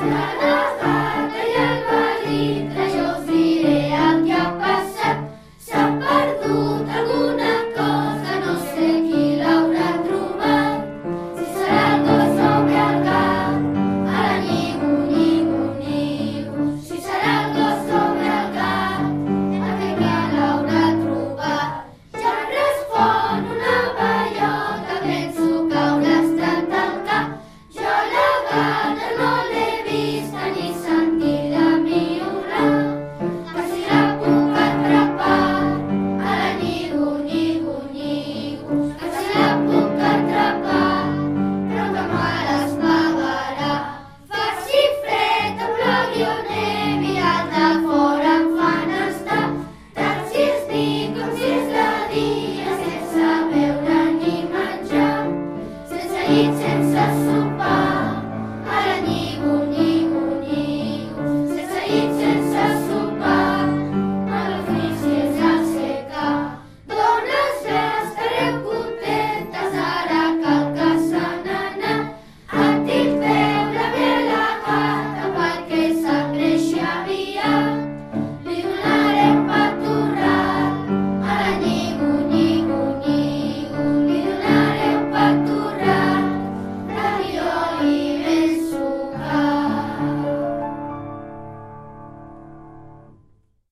la la. It's